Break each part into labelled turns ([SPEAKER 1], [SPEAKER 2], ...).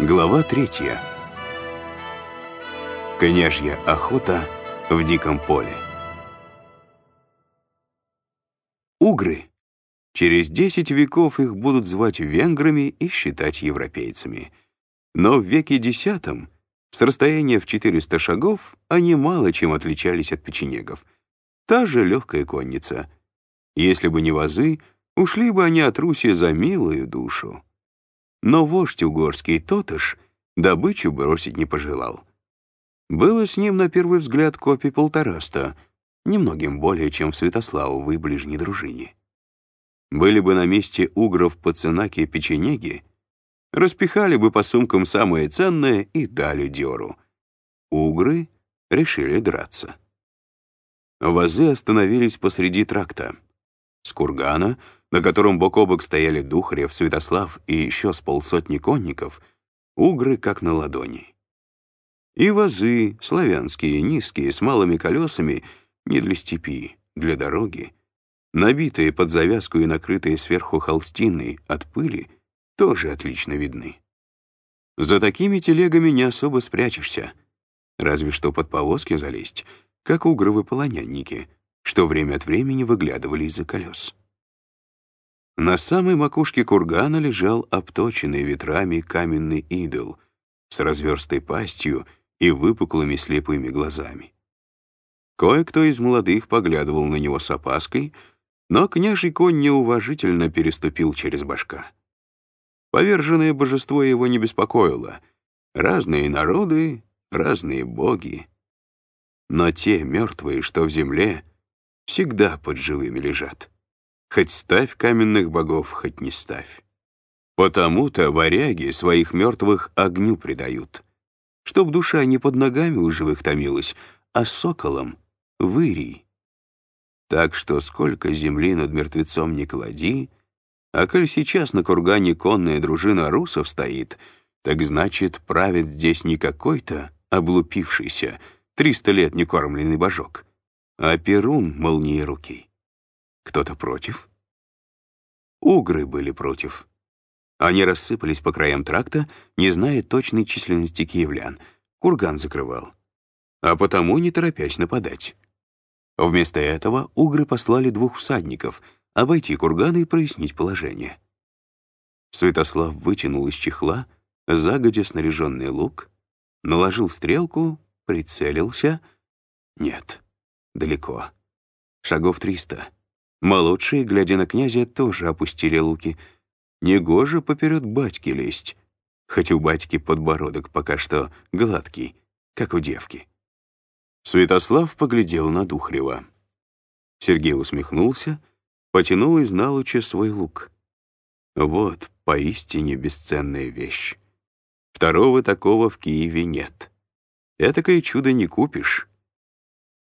[SPEAKER 1] Глава третья. Княжья охота в диком поле. Угры. Через десять веков их будут звать венграми и считать европейцами. Но в веке X, с расстояния в 400 шагов, они мало чем отличались от печенегов. Та же легкая конница. Если бы не вазы, ушли бы они от Руси за милую душу. Но вождь угорский Тотыш добычу бросить не пожелал. Было с ним на первый взгляд копий полтораста, немногим более, чем в Святославовой ближней дружине. Были бы на месте угров пацанаки печенеги, распихали бы по сумкам самое ценное и дали дёру. Угры решили драться. Вазы остановились посреди тракта. С кургана — на котором бок о бок стояли Духарев, Святослав и еще с полсотни конников, угры как на ладони. И вазы, славянские, низкие, с малыми колесами, не для степи, для дороги, набитые под завязку и накрытые сверху холстиной от пыли, тоже отлично видны. За такими телегами не особо спрячешься, разве что под повозки залезть, как угровы-полонянники, что время от времени выглядывали из-за колес. На самой макушке кургана лежал обточенный ветрами каменный идол с разверстой пастью и выпуклыми слепыми глазами. Кое-кто из молодых поглядывал на него с опаской, но княжий конь неуважительно переступил через башка. Поверженное божество его не беспокоило. Разные народы, разные боги. Но те мертвые, что в земле, всегда под живыми лежат. Хоть ставь каменных богов, хоть не ставь. Потому-то варяги своих мертвых огню предают, чтоб душа не под ногами у живых томилась, а соколом — вырий. Так что сколько земли над мертвецом не клади, а коль сейчас на кургане конная дружина русов стоит, так значит, правит здесь не какой-то облупившийся, триста лет некормленный божок, а Перун молниерукий. Кто-то против? Угры были против. Они рассыпались по краям тракта, не зная точной численности киевлян. Курган закрывал. А потому не торопясь нападать. Вместо этого угры послали двух всадников обойти курган и прояснить положение. Святослав вытянул из чехла загодя снаряженный лук, наложил стрелку, прицелился. Нет, далеко. Шагов триста. Молодшие, глядя на князя, тоже опустили луки. Негоже поперед батьки лезть, хоть у батьки подбородок пока что гладкий, как у девки. Святослав поглядел на Духрева. Сергей усмехнулся, потянул из налуча свой лук. Вот поистине бесценная вещь. Второго такого в Киеве нет. Этакое чудо не купишь.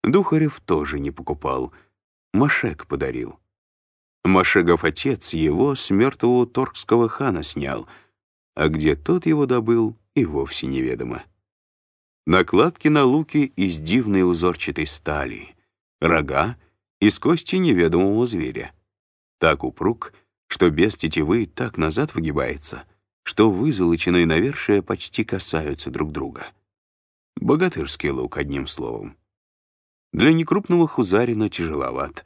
[SPEAKER 1] Духарев тоже не покупал — Машек подарил. Машегов отец его с мертвого торгского хана снял, а где тот его добыл, и вовсе неведомо. Накладки на луки из дивной узорчатой стали, рога из кости неведомого зверя. Так упруг, что без тетивы так назад выгибается, что вызолоченные навершия почти касаются друг друга. Богатырский лук, одним словом. Для некрупного хузарина тяжеловат,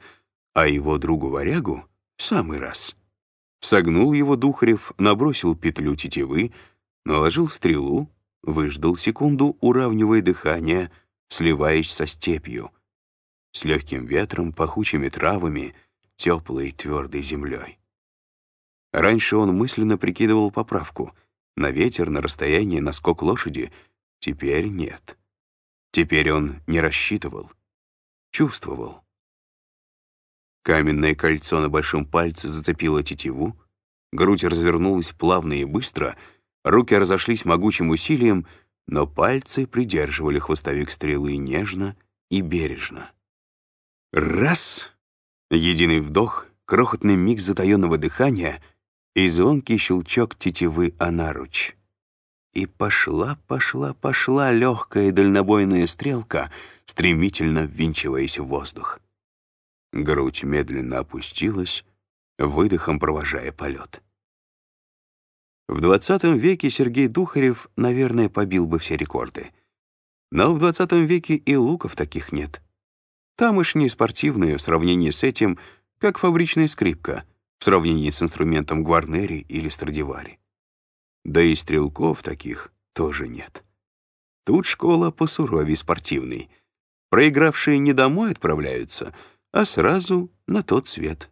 [SPEAKER 1] а его другу-варягу — в самый раз. Согнул его Духарев, набросил петлю тетивы, наложил стрелу, выждал секунду, уравнивая дыхание, сливаясь со степью, с легким ветром, пахучими травами, теплой твердой землей. Раньше он мысленно прикидывал поправку. На ветер, на расстояние, на скок лошади. Теперь нет. Теперь он не рассчитывал чувствовал. Каменное кольцо на большом пальце зацепило тетиву, грудь развернулась плавно и быстро, руки разошлись могучим усилием, но пальцы придерживали хвостовик стрелы нежно и бережно. Раз! Единый вдох, крохотный миг затаенного дыхания и звонкий щелчок тетивы о наруч. И пошла, пошла, пошла легкая дальнобойная стрелка, стремительно ввинчиваясь в воздух. Грудь медленно опустилась, выдохом провожая полет. В 20 веке Сергей Духарев, наверное, побил бы все рекорды. Но в 20 веке и луков таких нет. Тамошние спортивные в сравнении с этим, как фабричная скрипка в сравнении с инструментом Гварнери или Страдивари. Да и стрелков таких тоже нет. Тут школа посуровей спортивной. Проигравшие не домой отправляются, а сразу на тот свет.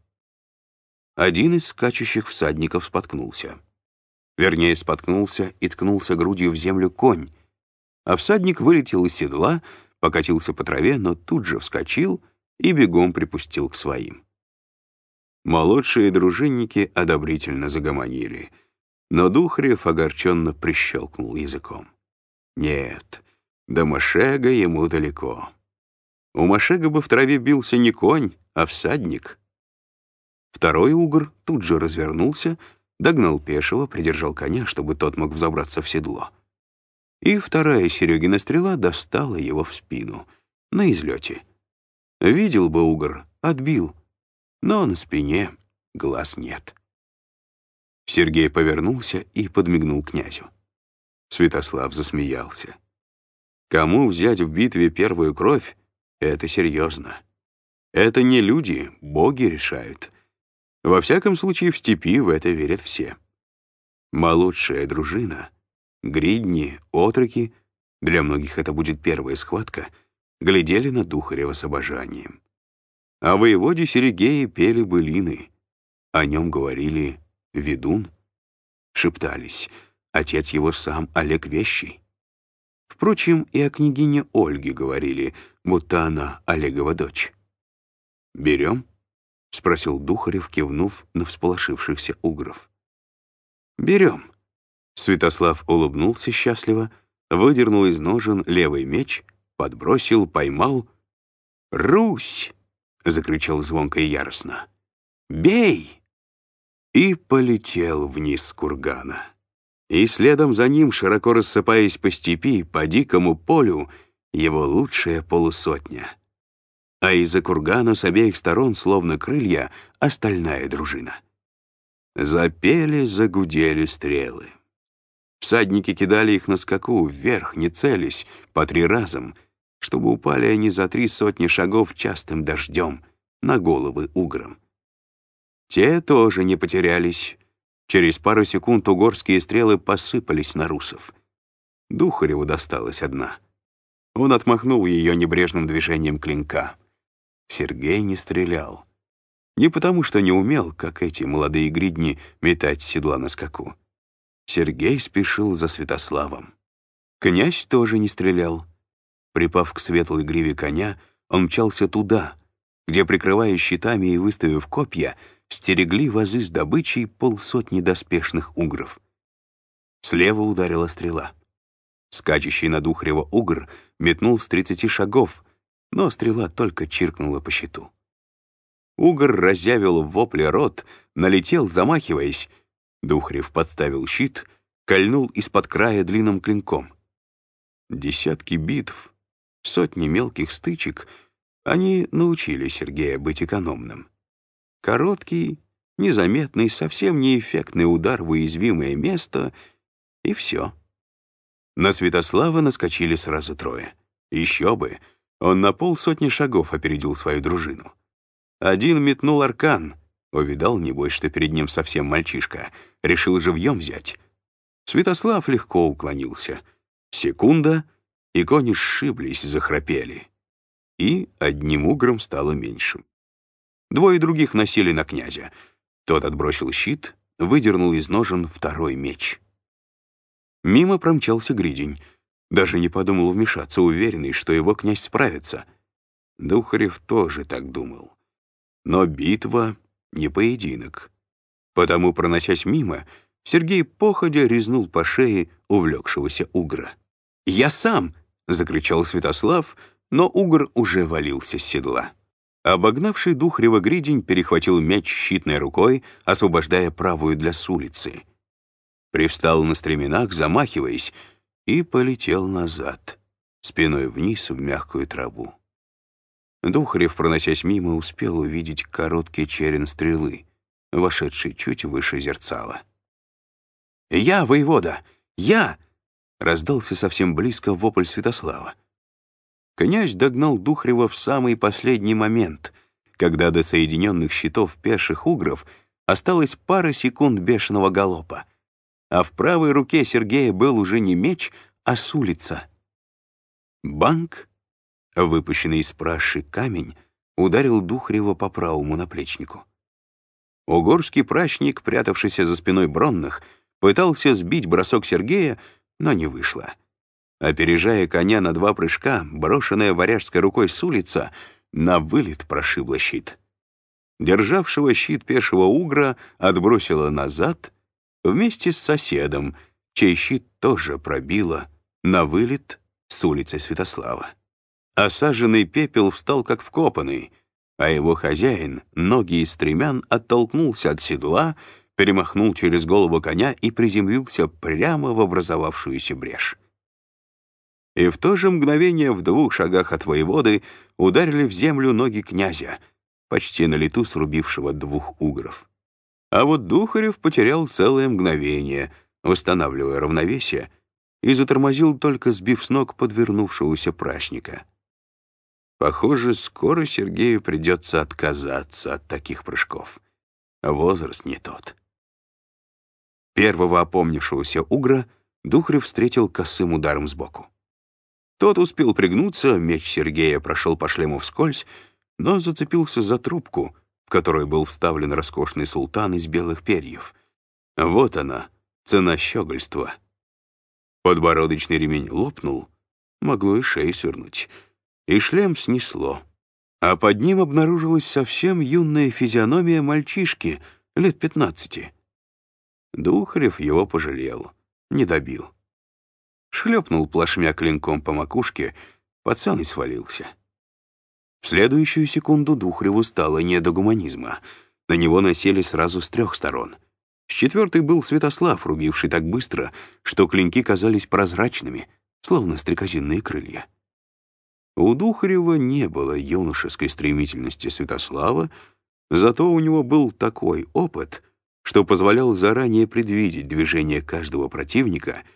[SPEAKER 1] Один из скачущих всадников споткнулся. Вернее, споткнулся и ткнулся грудью в землю конь, а всадник вылетел из седла, покатился по траве, но тут же вскочил и бегом припустил к своим. Молодшие дружинники одобрительно загомонили, но Духарев огорченно прищелкнул языком. Нет, до Машега ему далеко. У Машега бы в траве бился не конь, а всадник. Второй угр тут же развернулся, догнал пешего, придержал коня, чтобы тот мог взобраться в седло. И вторая Серегина стрела достала его в спину, на излете. Видел бы угор, отбил, но на спине глаз нет. Сергей повернулся и подмигнул князю. Святослав засмеялся. Кому взять в битве первую кровь, это серьезно. Это не люди, боги решают. Во всяком случае, в степи в это верят все. Молодшая дружина, гридни, отроки, для многих это будет первая схватка, глядели на Духарева с обожанием. О воеводе Серегея пели былины, о нем говорили «ведун», шептались — Отец его сам Олег Вещий. Впрочем, и о княгине Ольге говорили, будто она Олегова дочь. «Берем?» — спросил Духарев, кивнув на всполошившихся угров. «Берем». Святослав улыбнулся счастливо, выдернул из ножен левый меч, подбросил, поймал. «Русь!» — закричал звонко и яростно. «Бей!» И полетел вниз с кургана и следом за ним, широко рассыпаясь по степи, по дикому полю, его лучшая полусотня. А из-за кургана с обеих сторон, словно крылья, остальная дружина. Запели, загудели стрелы. Всадники кидали их на скаку, вверх, не целясь, по три разом, чтобы упали они за три сотни шагов частым дождем на головы угром. Те тоже не потерялись, Через пару секунд угорские стрелы посыпались на русов. Духареву досталась одна. Он отмахнул ее небрежным движением клинка. Сергей не стрелял. Не потому, что не умел, как эти молодые гридни, метать седла на скаку. Сергей спешил за Святославом. Князь тоже не стрелял. Припав к светлой гриве коня, он мчался туда, где, прикрывая щитами и выставив копья, стерегли вазы с добычей полсотни доспешных угров. Слева ударила стрела. Скачущий над Ухрева угр метнул с тридцати шагов, но стрела только чиркнула по щиту. Угр разъявил в вопле рот, налетел, замахиваясь. Духрев подставил щит, кольнул из-под края длинным клинком. Десятки битв, сотни мелких стычек — они научили Сергея быть экономным. Короткий, незаметный, совсем неэффектный удар в уязвимое место, и все. На Святослава наскочили сразу трое. Еще бы, он на полсотни шагов опередил свою дружину. Один метнул аркан, увидал, небось, что перед ним совсем мальчишка, решил живьем взять. Святослав легко уклонился. Секунда, и кони сшиблись, захрапели. И одним угром стало меньшим. Двое других носили на князя. Тот отбросил щит, выдернул из ножен второй меч. Мимо промчался Гридень. Даже не подумал вмешаться, уверенный, что его князь справится. Духарев тоже так думал. Но битва — не поединок. Потому, проносясь мимо, Сергей походя резнул по шее увлекшегося угра. «Я сам!» — закричал Святослав, но угр уже валился с седла. Обогнавший Духрева гридень перехватил мяч щитной рукой, освобождая правую для с улицы. Привстал на стременах, замахиваясь, и полетел назад, спиной вниз в мягкую траву. Духарев, проносясь мимо, успел увидеть короткий черен стрелы, вошедший чуть выше зерцала. «Я, воевода! Я!» — раздался совсем близко вопль Святослава. Князь догнал Духрева в самый последний момент, когда до соединенных щитов пеших угров осталось пара секунд бешеного галопа, а в правой руке Сергея был уже не меч, а сулица. Банк, выпущенный из праши камень, ударил Духрева по правому наплечнику. Угорский прачник, прятавшийся за спиной Бронных, пытался сбить бросок Сергея, но не вышло. Опережая коня на два прыжка, брошенная варяжской рукой с улица на вылет прошибла щит. Державшего щит пешего угра отбросила назад вместе с соседом, чей щит тоже пробило на вылет с улицы Святослава. Осаженный пепел встал как вкопанный, а его хозяин, ноги из стремян, оттолкнулся от седла, перемахнул через голову коня и приземлился прямо в образовавшуюся брешь. И в то же мгновение в двух шагах от воеводы ударили в землю ноги князя, почти на лету срубившего двух угров. А вот Духарев потерял целое мгновение, восстанавливая равновесие, и затормозил, только сбив с ног подвернувшегося прачника. Похоже, скоро Сергею придется отказаться от таких прыжков. Возраст не тот. Первого опомнившегося угра Духарев встретил косым ударом сбоку. Тот успел пригнуться, меч Сергея прошел по шлему вскользь, но зацепился за трубку, в которую был вставлен роскошный султан из белых перьев. Вот она, цена щегольства. Подбородочный ремень лопнул, могло и шею свернуть, и шлем снесло. А под ним обнаружилась совсем юная физиономия мальчишки, лет пятнадцати. Духарев его пожалел, не добил. Шлепнул плашмя клинком по макушке, пацан и свалился. В следующую секунду Духреву стало не до гуманизма. На него насели сразу с трех сторон. С четвертой был Святослав, рубивший так быстро, что клинки казались прозрачными, словно стрекозинные крылья. У Духарева не было юношеской стремительности Святослава, зато у него был такой опыт, что позволял заранее предвидеть движение каждого противника —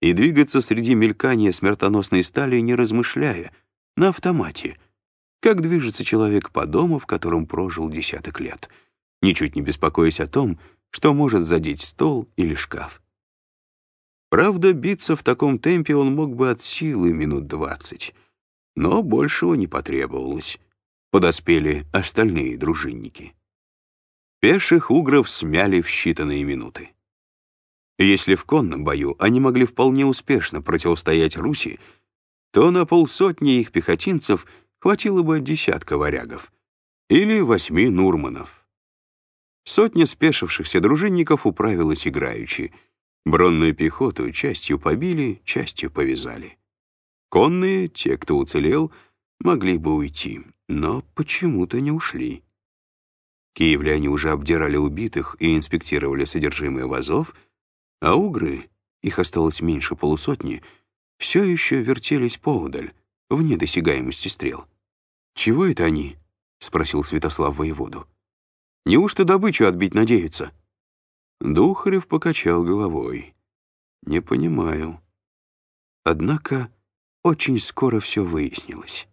[SPEAKER 1] и двигаться среди мелькания смертоносной стали, не размышляя, на автомате, как движется человек по дому, в котором прожил десяток лет, ничуть не беспокоясь о том, что может задеть стол или шкаф. Правда, биться в таком темпе он мог бы от силы минут двадцать, но большего не потребовалось. Подоспели остальные дружинники. Пеших угров смяли в считанные минуты. Если в конном бою они могли вполне успешно противостоять Руси, то на полсотни их пехотинцев хватило бы десятка варягов или восьми нурманов. Сотня спешившихся дружинников управилась играючи. Бронную пехоту частью побили, частью повязали. Конные, те, кто уцелел, могли бы уйти, но почему-то не ушли. Киевляне уже обдирали убитых и инспектировали содержимое вазов, а угры, их осталось меньше полусотни, все еще вертелись поудаль, в недосягаемости стрел. «Чего это они?» — спросил Святослав воеводу. «Неужто добычу отбить надеются?» Духарев покачал головой. «Не понимаю». Однако очень скоро все выяснилось.